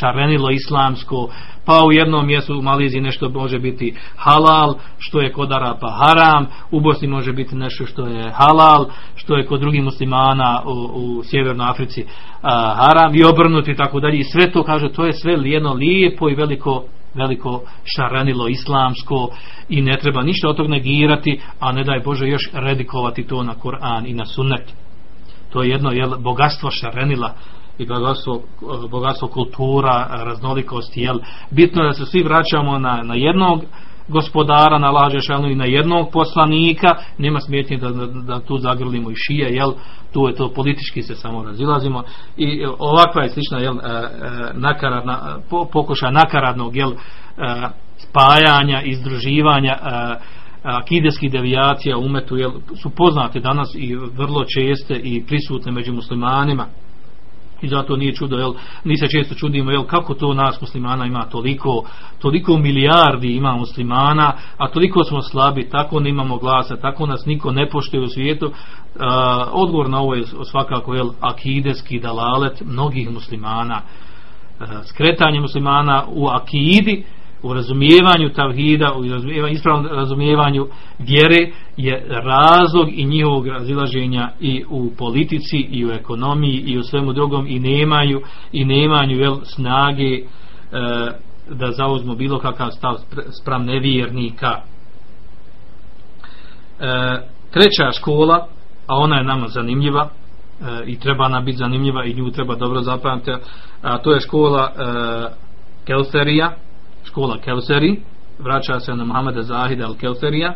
šarenilo islamsko. Pa u jednom mjestu u Maliziji nešto može biti halal što je kod Arapa haram u Bosni može biti nešto što je halal što je kod drugih muslimana u, u Sjevernoj Africi a, haram i obrnuti tako dalje. I sve to kaže to je sve jedno lijepo i veliko veliko šarenilo islamsko i ne treba ništa od tog negirati a ne daj Bože još redikovati to na Koran i na sunnet. To je jedno jel, bogatstvo šarenila i bogatstvo, bogatstvo kultura raznolikosti jel, bitno je da se svi vraćamo na, na jednog gospodara na lađe šalnu i na jednog poslanika nema smetnje da, da, da tu zagrlimo i šije jel, tu je to politički se samo razilazimo. I ovakva je slična jel, e, e, nakaradna, po, pokuša nakaradnog jel, e, spajanja izdruživanja akideskih devijacija umetu jel, su poznate danas i vrlo česte i prisutne među muslimanima i zato nije čudo, jel, ni se često čudimo, jel, kako to nas muslimana ima toliko, toliko milijardi ima muslimana, a toliko smo slabi, tako ne imamo glasa, tako nas niko ne poštuje u svijetu. Uh, odgovor na ovo je svakako, jel, akideski dalalet mnogih muslimana, uh, skretanje muslimana u akidi, u razumijevanju tavhida, u razumijevanju, ispravnom razumijevanju vjere je razlog i njihovog razilaženja i u politici i u ekonomiji i u svemu drugom i nemaju i nemanju jel, snage e, da zauzmu bilo kakav stav sprem nevjernika. E, treća škola, a ona je nama zanimljiva, e, i treba nam biti zanimljiva i nju treba dobro zapamtiti a to je škola e, Kelserija škola Kelseri vraća se na Muhameda Zahida al Kelserija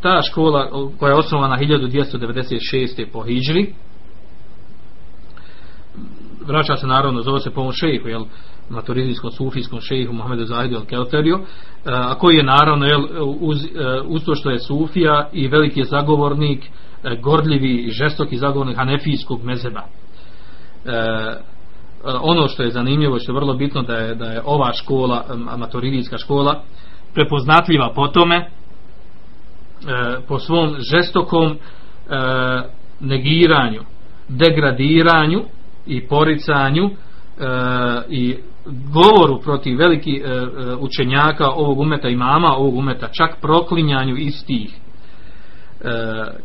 ta škola koja je osnovana 1296. po Hidžri vraća se naravno zove se pomoć šejihu jel, maturidijskom sufijskom šejihu Mohamedu Zahidu al Kelteriju a koji je naravno jel, uz, uz to što je sufija i veliki je zagovornik gordljivi i žestoki zagovornik hanefijskog mezeba e, ono što je zanimljivo što je vrlo bitno da je, da je ova škola maturidijska škola prepoznatljiva po tome e, po svom žestokom e, negiranju degradiranju i poricanju i govoru protiv veliki učenjaka ovog umeta i mama ovog umeta čak proklinjanju istih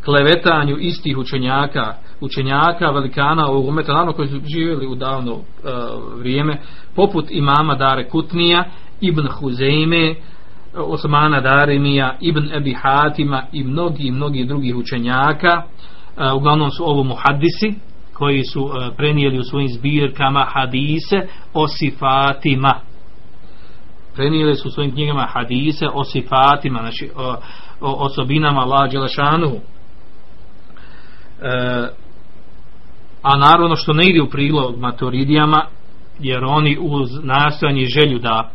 klevetanju istih učenjaka učenjaka velikana ovog umeta naravno koji su živjeli u davno e, vrijeme poput imama Dare Kutnija Ibn Huzeime Osmana Darimija Ibn Ebi Hatima i mnogi mnogi drugih učenjaka. E, uglavnom su ovo muhaddisi koji su uh, prenijeli u svojim zbirkama hadise o sifatima. Prenijeli su u svojim knjigama hadise o sifatima znači o, o osobinama Allah Đelešanu e, a naravno što ne ide u prilog maturidijama jer oni uz nastojanje želju da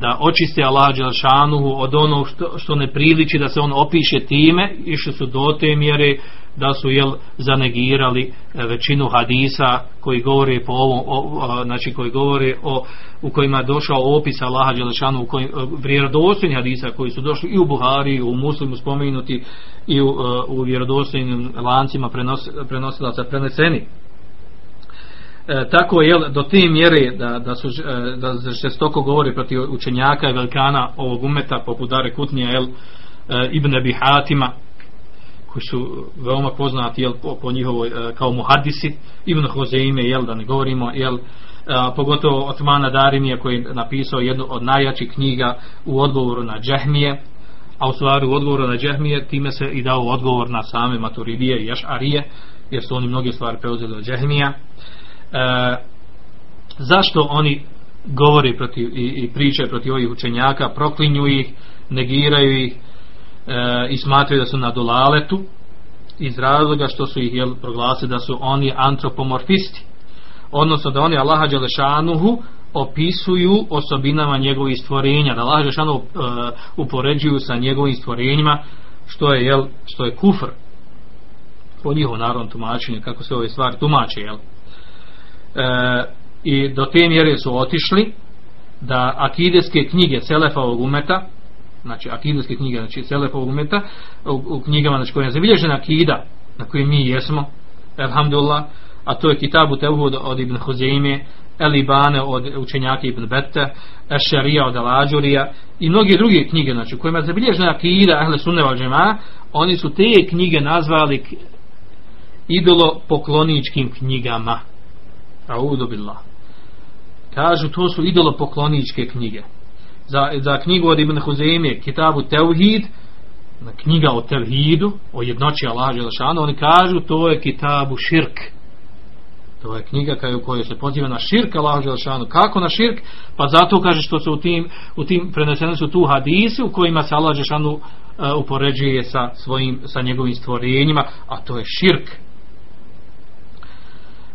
da očiste Allah Đelešanu od onog što, što ne priliči da se on opiše time i što su do te mjere da su jel zanegirali e, većinu hadisa koji govore po ovom o, znači koji govore o u kojima je došao opis Allaha dželešanu u kojim e, vjerodostojni hadisa koji su došli i u Buhari i u Muslimu spomenuti i u, e, u vjerodostojnim lancima prenos, prenosilaca preneseni E, tako je do te mjere da, da su da se žestoko govori protiv učenjaka i velikana ovog umeta poput Dare Kutnija el, e, Ibn Abi Hatima koji su veoma poznati jel, po, po njihovoj e, kao muhadisi Ibn Hozeime, jel, da ne govorimo jel, a, e, pogotovo Otmana Darimije koji je napisao jednu od najjačih knjiga u odgovoru na Džehmije a u stvari u odgovoru na Džehmije time se i dao odgovor na same Maturidije i Jašarije jer su oni mnoge stvari preuzeli od Džehmija. e, zašto oni govori protiv i, i pričaju protiv ovih učenjaka proklinju ih, negiraju ih e, i smatraju da su na dolaletu iz razloga što su ih jel, proglasili da su oni antropomorfisti odnosno da oni Allaha Đelešanuhu opisuju osobinama njegovih stvorenja da Allaha Đelešanuhu e, upoređuju sa njegovim stvorenjima što je, jel, što je kufr po njihovom narodnom tumačenju kako se ove stvari tumače jel? E, i do te mjere su otišli da akideske knjige Selefa ovog umeta znači akidovske knjige, znači Selefovog umeta, u, u knjigama znači, koje je zabilježena akida na kojoj mi jesmo, alhamdulillah, a to je Kitabu Tevhud od Ibn Huzeime, El Ibane od učenjaka Ibn Bette, Ešarija od Alađurija i mnoge druge knjige, znači u kojima je zabilježena akida Ahle Sunne al Džema, oni su te knjige nazvali idolo pokloničkim knjigama. Audu billah. Kažu, to su idolo pokloničke knjige. Za, za knjigu od Ibn Huzeime Kitabu Teuhid knjiga o Tevhidu o jednoći Allah Želešanu oni kažu to je Kitabu Širk. To je knjiga u kojoj se poziva na širk Allah Želešanu kako na širk? Pa zato kaže što su u tim, u tim prenesene su tu hadisi u kojima se Allah Želešanu uh, upoređuje sa svojim sa njegovim stvorenjima a to je širk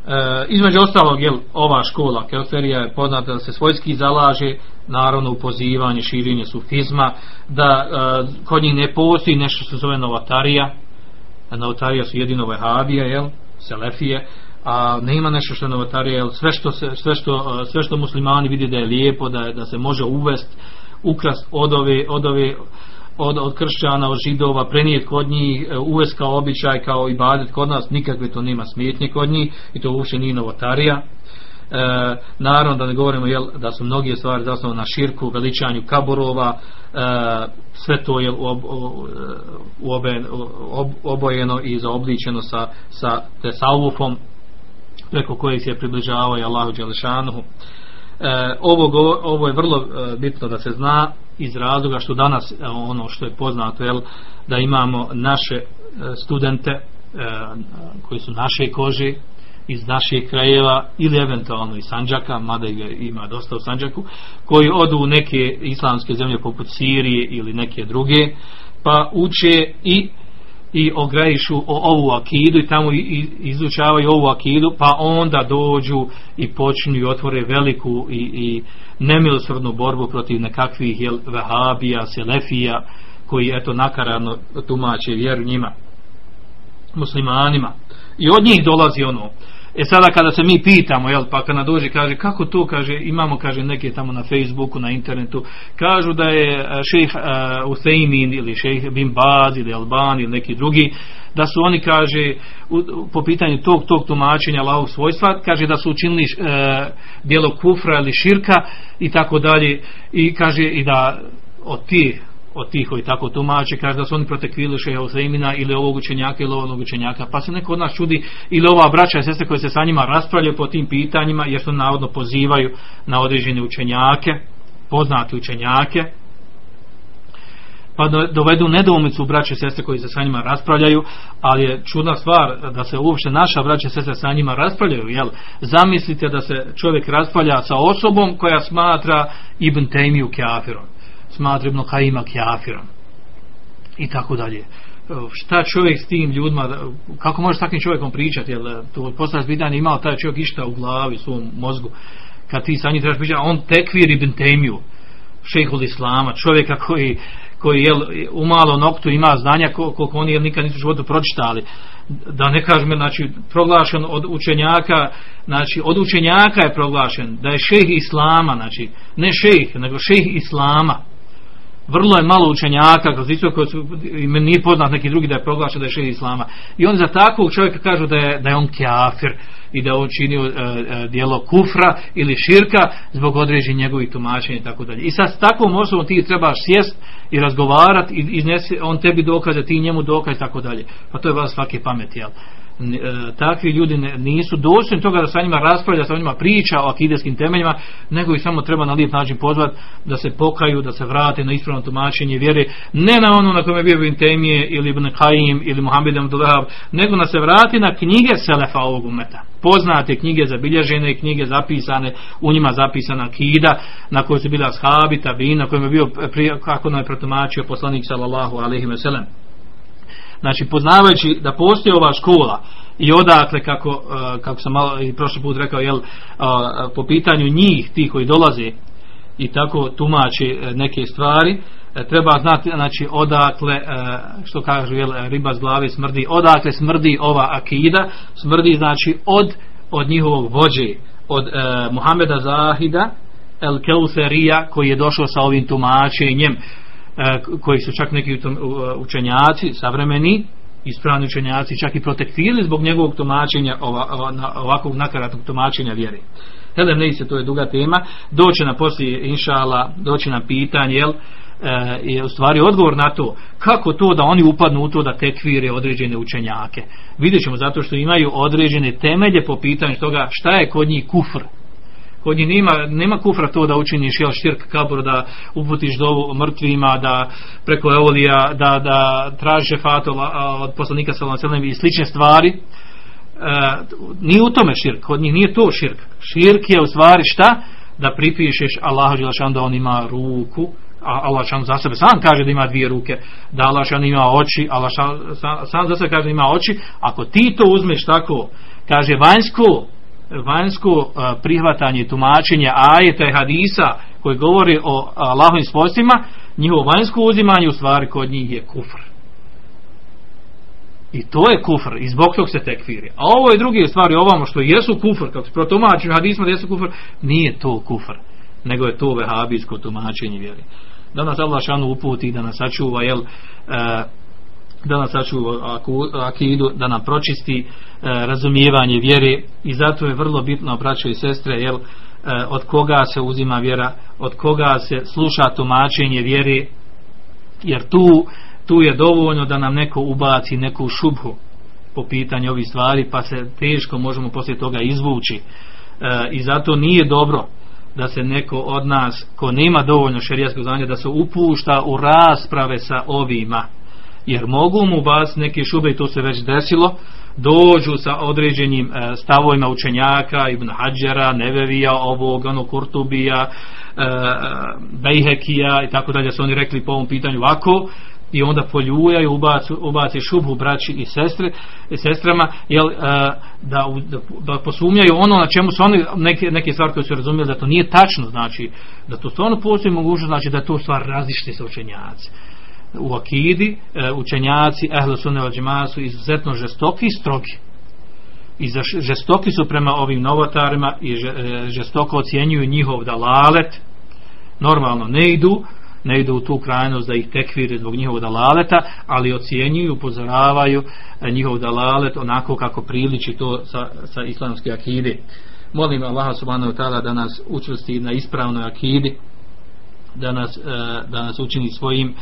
E, između ostalog jel, ova škola Kelferija je poznata da se svojski zalaže naravno u pozivanje, širenje sufizma da e, kod njih ne postoji nešto što se zove novatarija. A novatarija su jedino vehabija jel, selefije a ne ima nešto što je novatarija jel, sve, što se, sve, što, e, sve što muslimani vidi da je lijepo da, da se može uvest ukrast od ove, od ove od, od kršćana, od židova, prenijet kod njih, e, uvest kao običaj, kao i badet kod nas, nikakve to nema smetnje kod njih i to uopće nije novotarija. E, naravno da ne govorimo jel, da su mnoge stvari zasnovane na širku, veličanju kaborova, e, sve to je ob, ob, ob, obojeno i zaobličeno sa, sa tesavufom preko kojeg se približavao i Allahu Đelešanuhu. E, ovo, ovo je vrlo e, bitno da se zna iz razloga što danas e, ono što je poznato jel, da imamo naše studente koji su naše kože iz naših krajeva ili eventualno iz Sanđaka, mada ima dosta u Sanđaku, koji odu u neke islamske zemlje poput Sirije ili neke druge, pa uče i i ograjišu o ovu akidu i tamo izučavaju ovu akidu pa onda dođu i počinju i otvore veliku i, i nemilosrdnu borbu protiv nekakvih jel, vehabija, selefija koji eto nakaradno tumače vjeru njima muslimanima. I od njih dolazi ono E sada kada se mi pitamo, jel, pa kada dođe kaže kako to, kaže, imamo kaže neke tamo na Facebooku, na internetu, kažu da je e, šejh uh, ili šejh Bin Baz ili Alban ili neki drugi, da su oni kaže u, po pitanju tog tog tumačenja Allahog svojstva, kaže da su učinili uh, djelo kufra ili širka i tako dalje i kaže i da od tih od tih tako tumače, kaže da su oni protekvili šeha Usaimina ili ovog učenjaka ili ovog učenjaka, pa se neko od nas čudi ili ova braća i sestre koje se sa njima raspravljaju po tim pitanjima, jer su navodno pozivaju na određene učenjake, poznate učenjake, pa dovedu nedoumicu braće i sestre koji se sa njima raspravljaju, ali je čudna stvar da se uopšte naša braća i sestre sa njima raspravljaju, jel? Zamislite da se čovjek raspravlja sa osobom koja smatra Ibn Taymiju kafirom smatra Ibn Kajima kjafirom. I tako dalje. Šta čovjek s tim ljudima kako može s takvim čovjekom pričati jel, to postavlja pitanje imao taj čovjek išta u glavi u svom mozgu? Kad ti sa njim trebaš pričati on tekvir Ibn Temiju šehhul Islama čovjeka koji koji jel, u malo noktu ima znanja koliko oni jel, nikad nisu u životu pročitali. Da ne kažem znači proglašen od učenjaka znači od učenjaka je proglašen da je šejh Islama znači ne šejh nego šejh Islama vrlo je malo učenjaka kroz isto koji su nije poznat neki drugi da je proglašen da je šeh islama. I oni za takvog čovjeka kažu da je, da je on kafir i da je on činio e, e, dijelo kufra ili širka zbog određenja njegovih tumačenja i tako dalje. I sa takvom osobom ti trebaš sjest i razgovarati i iznesi on tebi dokaze ti njemu dokaz i tako dalje. Pa to je vas svaki pamet jel takvi ljudi ne, nisu dostojni toga da sa njima raspravlja, sa njima priča o akideskim temeljima, nego ih samo treba na lijep način pozvati da se pokaju, da se vrate na ispravno tumačenje vjere, ne na ono na kome je bio Ibn Temije ili Ibn Kajim ili Muhammed Abdullahab, nego da se vrati na knjige Selefa ovog umeta. Poznate knjige, zabilježene knjige, zapisane, u njima zapisana akida, na kojoj su bila shabi, tabin, na je bio, kako nam je protumačio poslanik sallallahu alaihi ve sellem znači poznavajući da postoji ova škola i odakle kako, uh, kako sam malo i prošli put rekao jel, uh, po pitanju njih ti koji dolaze i tako tumače uh, neke stvari treba znati znači odakle što kažu jel, riba s glave smrdi odakle smrdi ova akida smrdi znači od, od njihovog vođe od uh, Muhameda Zahida El Keuserija koji je došao sa ovim tumačenjem. E, koji su čak neki učenjaci savremeni ispravni učenjaci čak i protektirali zbog njegovog tumačenja ova, ova, ovakvog nakaratnog tumačenja vjere. Hele, ne se, to je duga tema. Doće na poslije inšala doće na pitanje jel, e, je u stvari odgovor na to kako to da oni upadnu u to da tekvire određene učenjake? Vidjet ćemo zato što imaju određene temelje po pitanju toga šta je kod njih kufr kod njih nema, nema kufra to da učiniš jel, širk kabur, da uputiš dovu mrtvima, da preko evolija, da, da traži šefat od poslanika sallam i slične stvari. E, nije u tome širk, kod njih nije to širk. Širk je u stvari šta? Da pripišeš Allahu Đelešan da on ima ruku, a Allah šan za sebe sam kaže da ima dvije ruke, da Allah šan ima oči, Allah šan, sam, sam za sebe kaže da ima oči, ako ti to uzmeš tako, kaže vanjsko, vanjsko prihvatanje tumačenja ajeta i hadisa koji govori o Allahovim svojstvima njihovo vanjsko uzimanje u stvari kod njih je kufr. I to je kufr i zbog tog se tekfiri. A ovo je drugi stvari ovamo što jesu kufr kako se protumačuju hadisma da jesu kufr nije to kufr nego je to vehabijsko tumačenje vjeri da nas Allah šanu uputi da nas sačuva jel, e, da nas sačuva akidu, da nam pročisti e, razumijevanje vjere i zato je vrlo bitno braćo i sestre jel, e, od koga se uzima vjera od koga se sluša tumačenje vjere jer tu, tu je dovoljno da nam neko ubaci neku šubhu po pitanju ovih stvari pa se teško možemo poslije toga izvući. E, i zato nije dobro da se neko od nas ko nema dovoljno šerijaskog znanja da se upušta u rasprave sa ovima jer mogu mu bas neke šube i to se već desilo. Dođu sa određenim e, stavojima učenjaka Ibn Hadžera, Nevevija ovog, ono Kurtubija e, Bejhekija i tako dalje su oni rekli po ovom pitanju ovako. I onda poljujaju ubaci, ubaci šubhu braći i sestre i sestrama jel, da, da, da posumnjaju ono na čemu su oni neke, neke stvari koje su razumjeli da to nije tačno znači da to stvarno postoji mogućnost znači da to stvar različite se učenjaci u akidi učenjaci ehlu sunne su izuzetno žestoki i strogi i žestoki su prema ovim novotarima i žestoko ocjenjuju njihov dalalet normalno ne idu ne idu u tu krajnost da ih tekvire zbog njihovog dalaleta, ali ocjenjuju, upozoravaju e, njihov dalalet onako kako priliči to sa, sa islamske akide. Molim Allaha subhanahu ta'ala da nas učvrsti na ispravnoj akidi, da nas, e, da nas učini svojim e,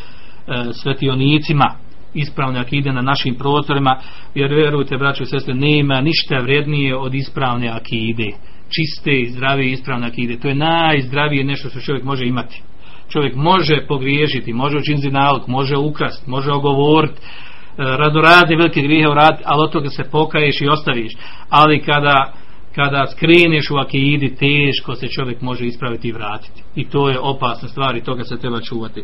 svetionicima ispravne akide na našim prostorima, jer vjerujte braćo i sestre, nema ništa vrednije od ispravne akide čiste i zdrave ispravne akide. To je najzdravije nešto što čovjek može imati čovjek može pogriješiti, može učiniti nalog, može ukrast, može ogovoriti, e, radoradi velike grijehe uraditi, ali od toga se pokaješ i ostaviš. Ali kada, kada skreneš u akidi, teško se čovjek može ispraviti i vratiti. I to je opasna stvar i toga se treba čuvati.